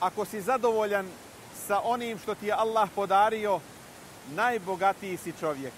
ako si zadovoljan sa onim što ti je Allah podario, najbogatiji si čovjek.